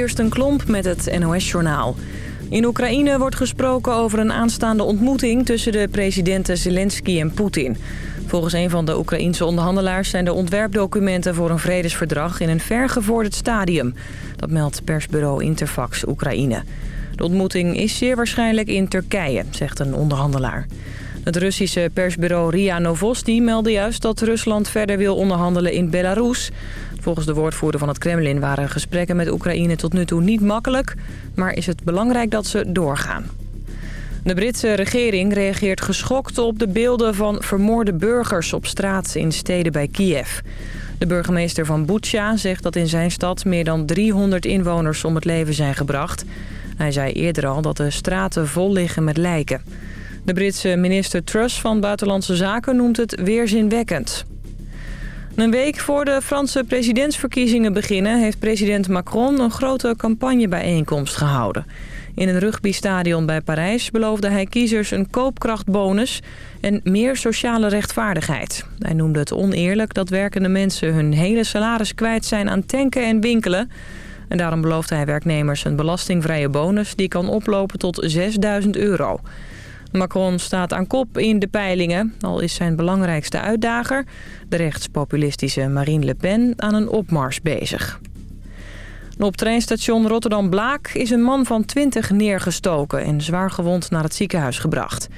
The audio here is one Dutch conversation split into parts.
Kirsten Klomp met het NOS-journaal. In Oekraïne wordt gesproken over een aanstaande ontmoeting... tussen de presidenten Zelensky en Poetin. Volgens een van de Oekraïense onderhandelaars... zijn de ontwerpdocumenten voor een vredesverdrag in een vergevorderd stadium. Dat meldt persbureau Interfax Oekraïne. De ontmoeting is zeer waarschijnlijk in Turkije, zegt een onderhandelaar. Het Russische persbureau RIA Novosti meldde juist dat Rusland verder wil onderhandelen in Belarus. Volgens de woordvoerder van het Kremlin waren gesprekken met Oekraïne tot nu toe niet makkelijk, maar is het belangrijk dat ze doorgaan. De Britse regering reageert geschokt op de beelden van vermoorde burgers op straat in steden bij Kiev. De burgemeester van Butsja zegt dat in zijn stad meer dan 300 inwoners om het leven zijn gebracht. Hij zei eerder al dat de straten vol liggen met lijken. De Britse minister Truss van Buitenlandse Zaken noemt het weerzinwekkend. Een week voor de Franse presidentsverkiezingen beginnen... heeft president Macron een grote campagnebijeenkomst gehouden. In een rugbystadion bij Parijs beloofde hij kiezers een koopkrachtbonus... en meer sociale rechtvaardigheid. Hij noemde het oneerlijk dat werkende mensen hun hele salaris kwijt zijn aan tanken en winkelen... En daarom beloofde hij werknemers een belastingvrije bonus... die kan oplopen tot 6000 euro. Macron staat aan kop in de peilingen, al is zijn belangrijkste uitdager... de rechtspopulistische Marine Le Pen aan een opmars bezig. Op treinstation Rotterdam-Blaak is een man van 20 neergestoken... en zwaargewond naar het ziekenhuis gebracht.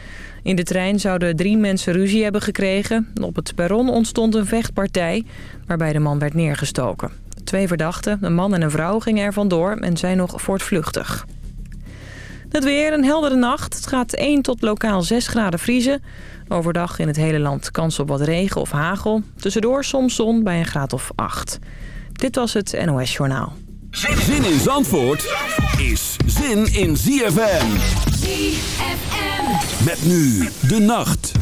In de trein zouden drie mensen ruzie hebben gekregen. Op het perron ontstond een vechtpartij waarbij de man werd neergestoken. Twee verdachten, een man en een vrouw, gingen er vandoor en zijn nog voortvluchtig. Het weer, een heldere nacht. Het gaat 1 tot lokaal 6 graden vriezen. Overdag in het hele land kans op wat regen of hagel. Tussendoor soms zon bij een graad of 8. Dit was het NOS Journaal. Zin in Zandvoort is zin in ZFM. ZFM. Met nu de nacht.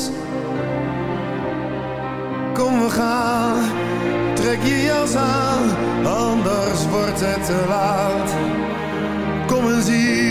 Het te laat. Kom eens hier,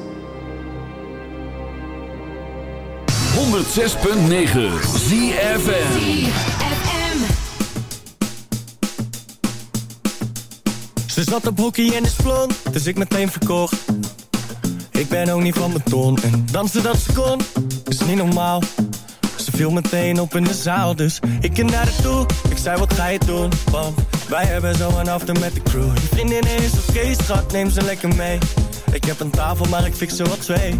106.9 ZFM. Ze zat op hockey en is blond, dus ik meteen verkocht. Ik ben ook niet van beton en dansen dat ze kon, is niet normaal. Ze viel meteen op in de zaal, dus ik ging naar haar toe. Ik zei, wat ga je doen? Want wij hebben zo een after met de crew. Je vriendin is oké, schat, neem ze lekker mee. Ik heb een tafel, maar ik fix er wat twee.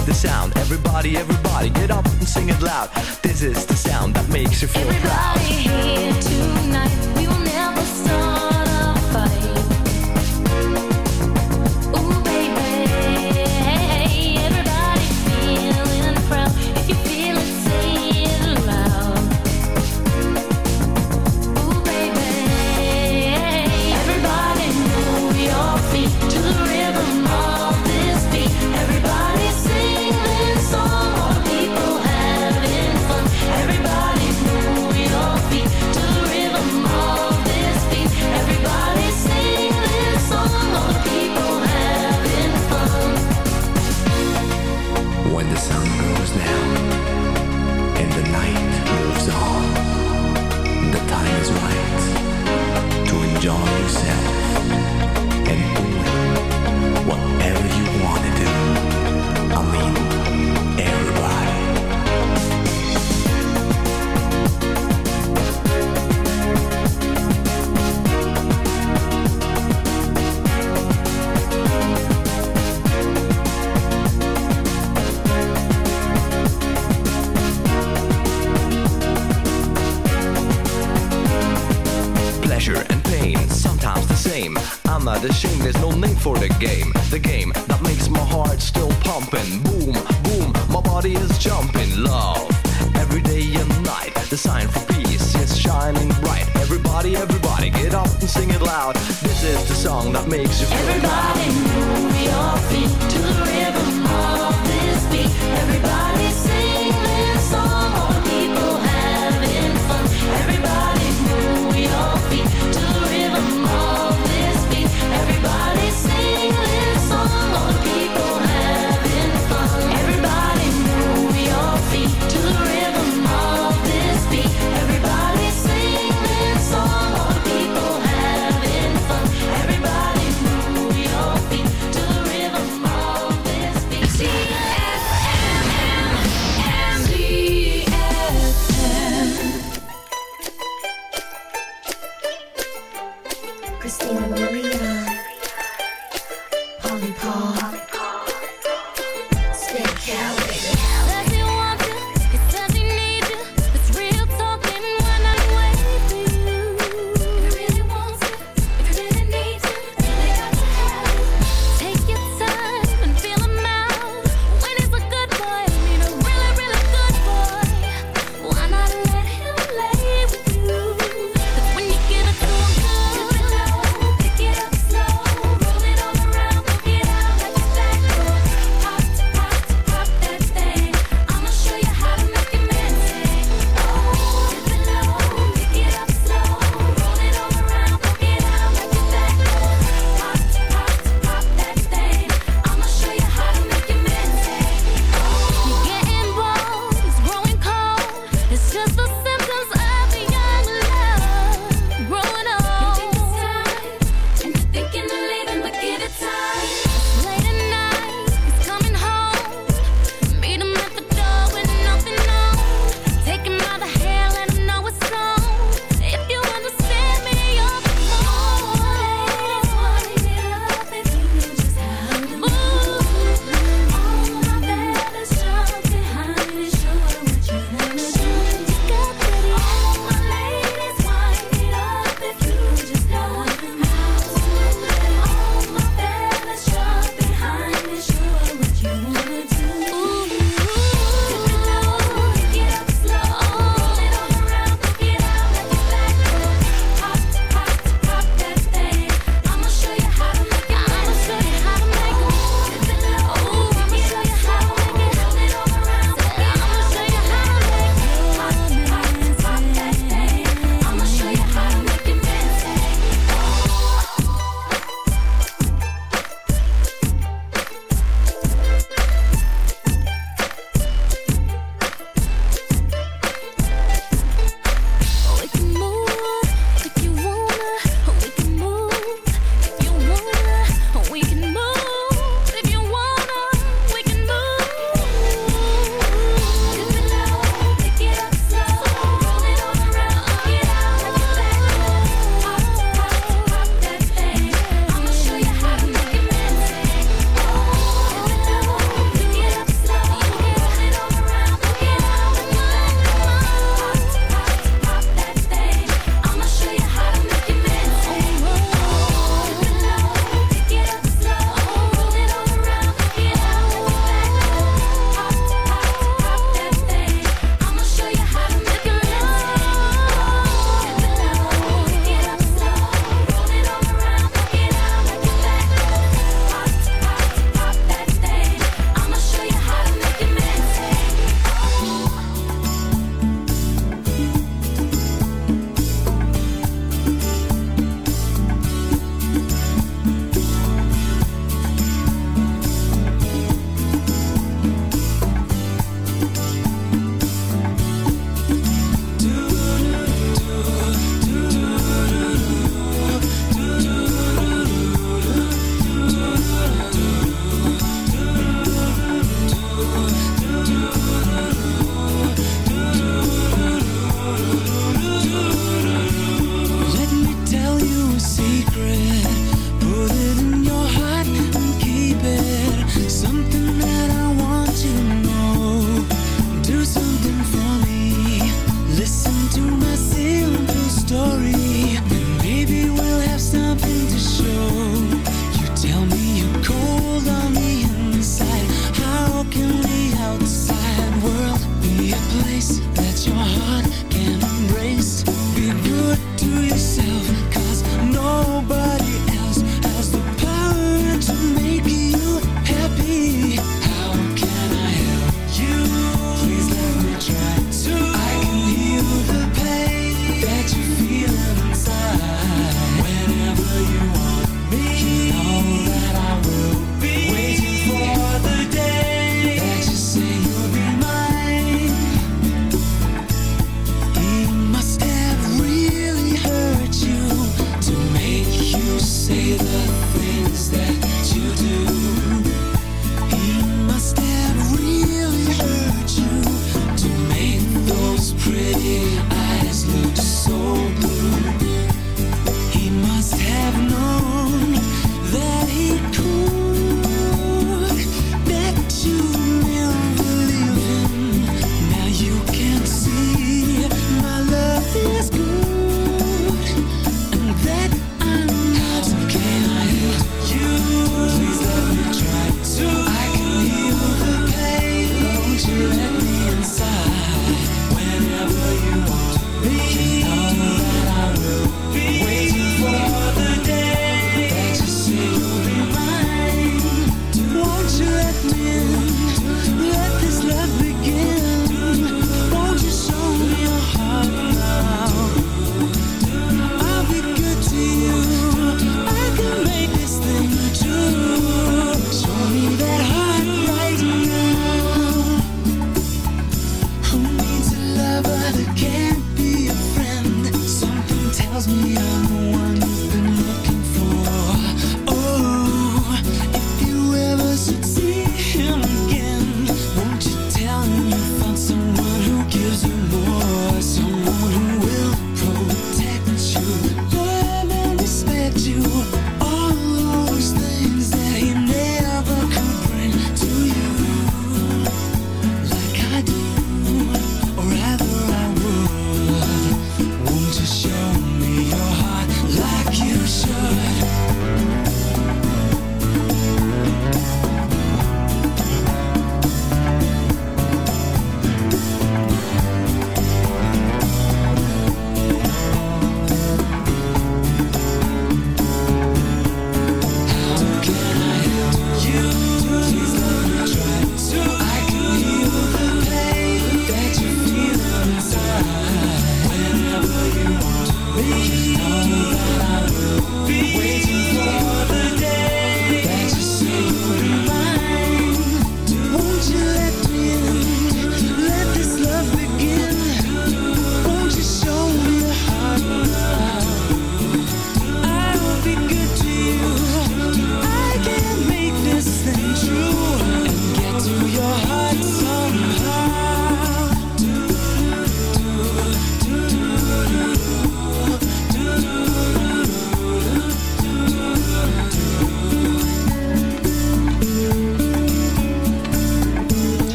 with the sound. Everybody, everybody, get up and sing it loud. This is the sound that makes you feel proud. is jumping love. Every day and night, the sign for peace is shining bright. Everybody, everybody, get up and sing it loud. This is the song that makes you feel Everybody move your feet to the rhythm of this beat. Everybody.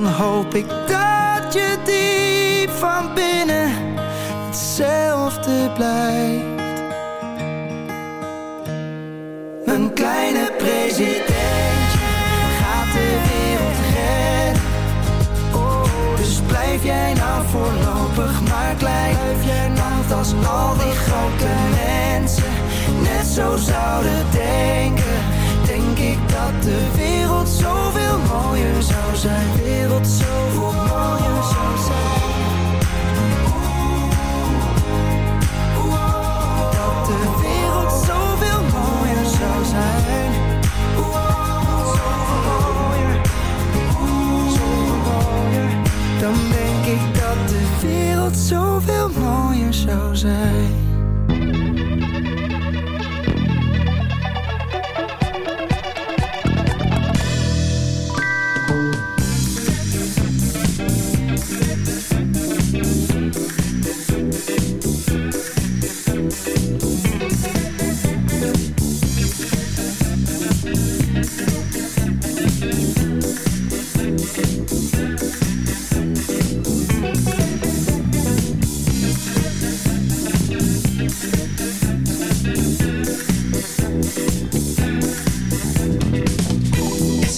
Dan hoop ik dat je diep van binnen hetzelfde blijft. Een kleine presidentje gaat de wereld redden. Oh, dus blijf jij nou voorlopig maar klein. Want als al die grote mensen net zo zouden denken, denk ik dat de wereld zoveel mooier zou zijn. De wereld zoveel mooier zou zijn. Dat de wereld zoveel mooier zou zijn. Zoveel mooier. Zoveel mooier. Dan denk ik dat de wereld zoveel mooier zou zijn.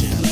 action.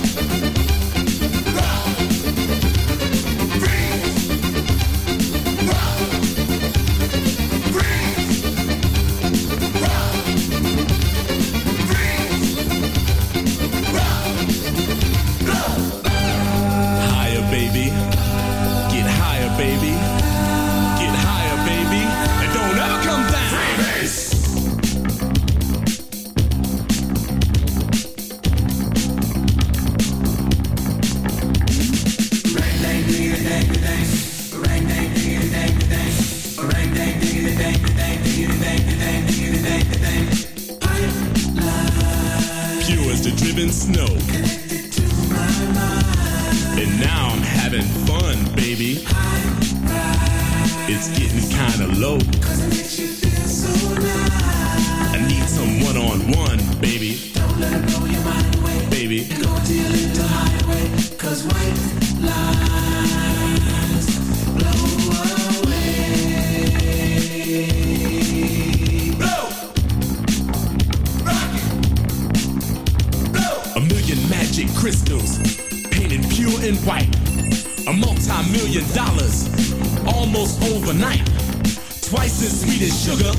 One on one, baby. Baby. Cause white lines blow away. Blow! A million magic crystals, painted pure and white. A multi-million dollars, almost overnight. Twice as sweet as sugar,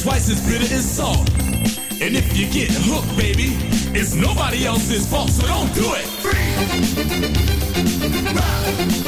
twice as bitter as salt. And if you get hooked, baby, it's nobody else's fault, so don't do it. Higher,